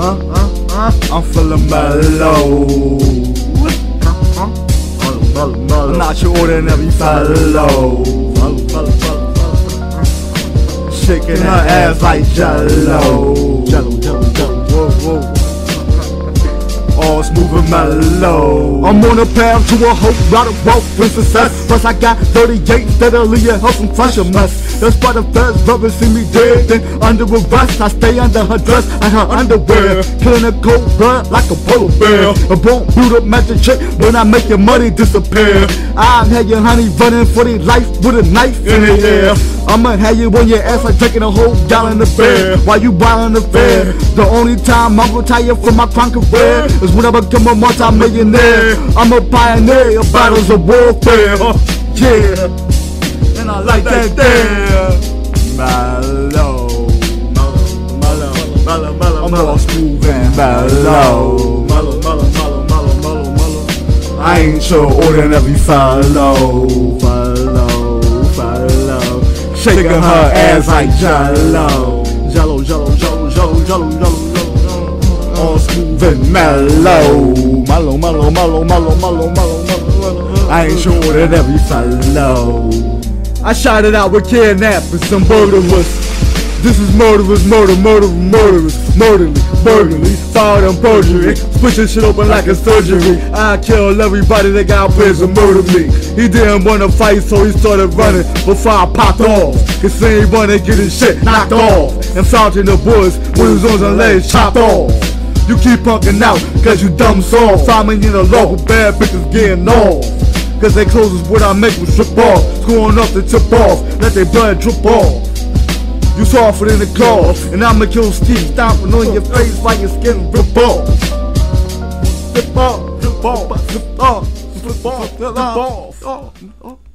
uh, uh, uh. I'm feeling mellow. I'm not your ordinary fellow. Shaking her ass like jello. I'm on a path to a hope, not a wealth and success. Plus I got 38 steadily a health and fresh a mess. That's why the feds brother see me dead. Then under arrest, I stay under her dress and her underwear. Killing a cold blood like a polar bear. A won't boot up magic trick when I make your money disappear. I'm had your honey running for their life with a knife in the air. I'ma have you on your ass like taking a whole gallon of beer while you buying the fair. The only time I'm retired from my crime career is when I become a multi-millionaire. I'm a pioneer of battles of warfare. Yeah, and I like that there. Mellow, mellow, mellow, mellow, all smooth and mellow. Mellow, mellow, mellow, mellow, mellow, mellow. I ain't your ordinary fellow, fellow. Shaking her ass like jello, jello, jello, jello, jello, jello, jello. All smooth and mellow, mellow, mellow, mellow, mellow, mellow, mellow, mellow. I ain't your ordinary fellow. I shot it out with kidnappers and murderers. This is murderous, murder, murder, murderers, murderly, burglary, foul and perjury, pushing shit open like a surgery. I kill everybody that got plans to murder me. He didn't wanna fight, so he started running before I popped off. Cause he ain't wanna get his shit knocked off. And in the woods with his arms and legs chopped off. You keep punking out, cause you dumb soft. Me in the local bad bitches getting off. Cause they clothes is what I make with strip off. Screwing up the tip off, let their blood drip off. You softer than a claw, and I'ma kill Steve stomping on your face like your skin. Rip off, rip off, rip off, rip off, rip off, rip off.